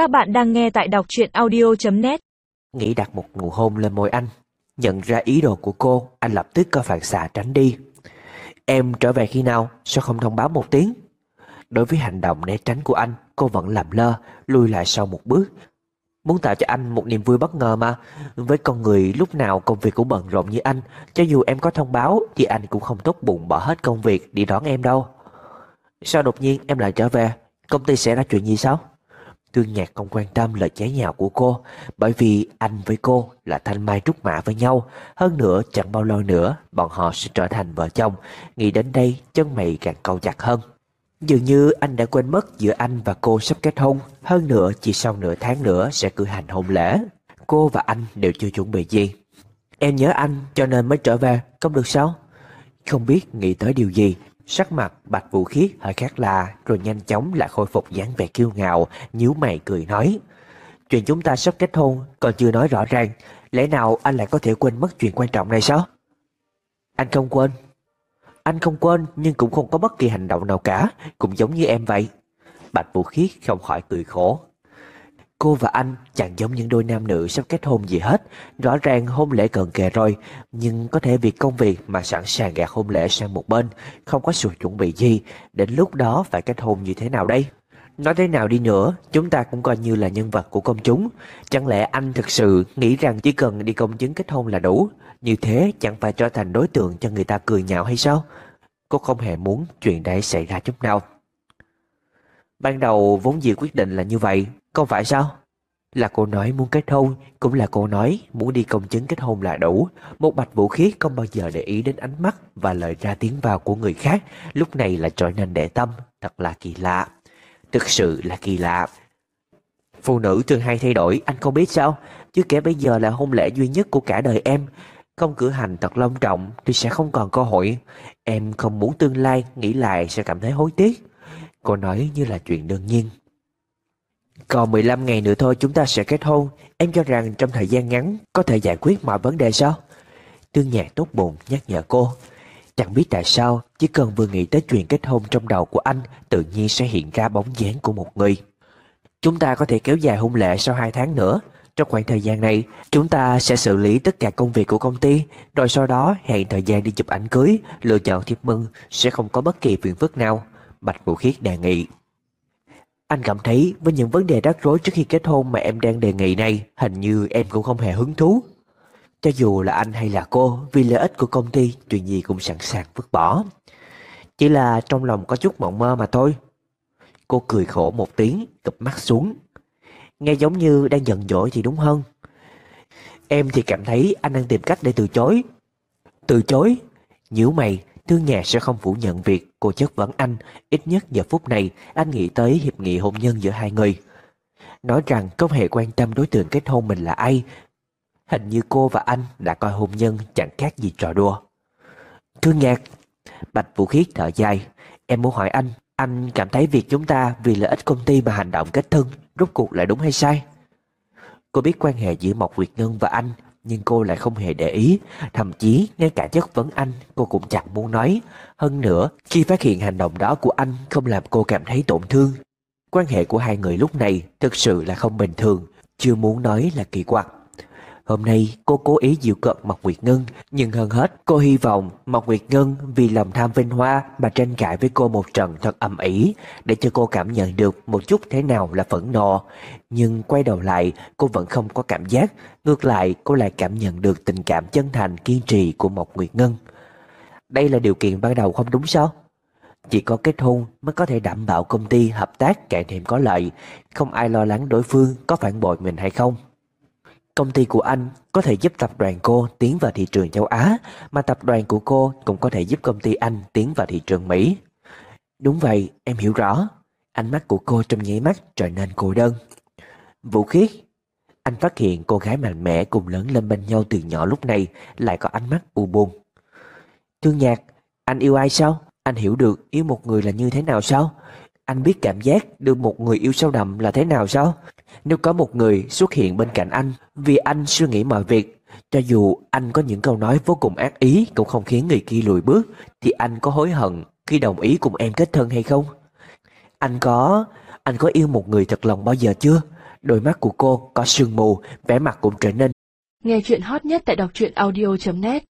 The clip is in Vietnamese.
Các bạn đang nghe tại đọc truyện audio.net Nghĩ đặt một nụ hôn lên môi anh, Nhận ra ý đồ của cô, Anh lập tức có phản xạ tránh đi. Em trở về khi nào, Sao không thông báo một tiếng? Đối với hành động né tránh của anh, Cô vẫn làm lơ, Lùi lại sau một bước. Muốn tạo cho anh một niềm vui bất ngờ mà, Với con người lúc nào công việc cũng bận rộn như anh, Cho dù em có thông báo Thì anh cũng không tốt bụng bỏ hết công việc Đi đón em đâu. Sao đột nhiên em lại trở về? Công ty sẽ ra chuyện gì sao? Tương Nhạc không quan tâm lời chế nhạo của cô, Bởi vì anh với cô là thanh mai trúc mã với nhau. Hơn nữa, chẳng bao lâu nữa, Bọn họ sẽ trở thành vợ chồng. Nghĩ đến đây, chân mày càng câu chặt hơn. Dường như anh đã quên mất giữa anh và cô sắp kết hôn. Hơn nữa, chỉ sau nửa tháng nữa sẽ cử hành hôn lễ. Cô và anh đều chưa chuẩn bị gì. Em nhớ anh, cho nên mới trở về. Không được sao? Không biết nghĩ tới điều gì. Sắc mặt Bạch Vũ Khiết hơi khác lạ rồi nhanh chóng lại khôi phục dáng vẻ kiêu ngạo, nhíu mày cười nói. Chuyện chúng ta sắp kết hôn còn chưa nói rõ ràng, lẽ nào anh lại có thể quên mất chuyện quan trọng này sao? Anh không quên. Anh không quên nhưng cũng không có bất kỳ hành động nào cả, cũng giống như em vậy. Bạch Vũ Khiết không khỏi cười khổ. Cô và anh chẳng giống những đôi nam nữ sắp kết hôn gì hết. Rõ ràng hôn lễ cần kề rồi, Nhưng có thể vì công việc mà sẵn sàng gạt hôn lễ sang một bên, Không có sự chuẩn bị gì. Đến lúc đó phải kết hôn như thế nào đây? Nói thế nào đi nữa, Chúng ta cũng coi như là nhân vật của công chúng. Chẳng lẽ anh thực sự nghĩ rằng chỉ cần đi công chứng kết hôn là đủ? Như thế chẳng phải trở thành đối tượng cho người ta cười nhạo hay sao? Cô không hề muốn chuyện đấy xảy ra chút nào. Ban đầu vốn dĩ quyết định là như vậy không phải sao? Là cô nói muốn kết hôn, Cũng là cô nói muốn đi công chứng kết hôn là đủ. Một bạch vũ khí không bao giờ để ý đến ánh mắt Và lời ra tiếng vào của người khác. Lúc này là trở nên để tâm, Thật là kỳ lạ. Thực sự là kỳ lạ. Phụ nữ thường hay thay đổi, anh không biết sao? Chứ kể bây giờ là hôn lễ duy nhất của cả đời em. Không cử hành thật long trọng Thì sẽ không còn cơ hội. Em không muốn tương lai, nghĩ lại sẽ cảm thấy hối tiếc. Cô nói như là chuyện đương nhiên. Còn 15 ngày nữa thôi chúng ta sẽ kết hôn. Em cho rằng trong thời gian ngắn Có thể giải quyết mọi vấn đề sao? Tương nhạc tốt bụng nhắc nhở cô. Chẳng biết tại sao, Chỉ cần vừa nghĩ tới chuyện kết hôn trong đầu của anh, Tự nhiên sẽ hiện ra bóng dáng của một người. Chúng ta có thể kéo dài hôn lễ sau 2 tháng nữa. Trong khoảng thời gian này, Chúng ta sẽ xử lý tất cả công việc của công ty, Rồi sau đó hẹn thời gian đi chụp ảnh cưới, Lựa chọn thiệp mừng, Sẽ không có bất kỳ phiền phức nào. Bạch Vũ Khiết đề nghị. Anh cảm thấy với những vấn đề rắc rối trước khi kết hôn mà em đang đề nghị này, hình như em cũng không hề hứng thú. Cho dù là anh hay là cô, vì lợi ích của công ty, chuyện gì cũng sẵn sàng vứt bỏ. Chỉ là trong lòng có chút mộng mơ mà thôi. Cô cười khổ một tiếng, cụp mắt xuống. Nghe giống như đang giận dỗi thì đúng hơn. Em thì cảm thấy anh đang tìm cách để từ chối. Từ chối? Nhíu mày, Thương nhà sẽ không phủ nhận việc cô chất vấn anh, ít nhất giờ phút này anh nghĩ tới hiệp nghị hôn nhân giữa hai người. Nói rằng không hề quan tâm đối tượng kết hôn mình là ai, hình như cô và anh đã coi hôn nhân chẳng khác gì trò đùa. Thương nhạc, Bạch Vũ Khiết thở dài, em muốn hỏi anh, anh cảm thấy việc chúng ta vì lợi ích công ty mà hành động kết thân, rốt cuộc là đúng hay sai? Cô biết quan hệ giữa Mộc Việt Ngân và anh nhưng cô lại không hề để ý, thậm chí ngay cả chất vấn anh cô cũng chẳng muốn nói. Hơn nữa, khi phát hiện hành động đó của anh không làm cô cảm thấy tổn thương. Quan hệ của hai người lúc này thực sự là không bình thường, chưa muốn nói là kỳ quặc. Hôm nay cô cố ý dịu cợt Mộc Nguyệt Ngân Nhưng hơn hết cô hy vọng Mộc Nguyệt Ngân vì lòng tham vinh hoa Mà tranh cãi với cô một trận thật âm ỉ, Để cho cô cảm nhận được một chút thế nào là phẫn nộ. Nhưng quay đầu lại cô vẫn không có cảm giác Ngược lại cô lại cảm nhận được tình cảm chân thành kiên trì của Mộc Nguyệt Ngân. Đây là điều kiện ban đầu không đúng sao? Chỉ có kết hôn mới có thể đảm bảo công ty hợp tác cải thiện có lợi Không ai lo lắng đối phương có phản bội mình hay không. Công ty của anh có thể giúp tập đoàn cô tiến vào thị trường châu Á, mà tập đoàn của cô cũng có thể giúp công ty anh tiến vào thị trường Mỹ. Đúng vậy, em hiểu rõ. Ánh mắt của cô trong nháy mắt trở nên cô đơn. Vũ khiết, anh phát hiện cô gái mạnh mẽ cùng lớn lên bên nhau từ nhỏ lúc này lại có ánh mắt u buồn. Thương nhạc, anh yêu ai sao? Anh hiểu được yêu một người là như thế nào sao? Anh biết cảm giác được một người yêu sâu đậm là thế nào sao? Nếu có một người xuất hiện bên cạnh anh vì anh suy nghĩ mọi việc, cho dù anh có những câu nói vô cùng ác ý cũng không khiến người kia lùi bước, thì anh có hối hận khi đồng ý cùng em kết thân hay không? Anh có... anh có yêu một người thật lòng bao giờ chưa? đôi mắt của cô có sương mù, vẻ mặt cũng trở nên Nghe chuyện hot nhất tại đọc truyện audio.net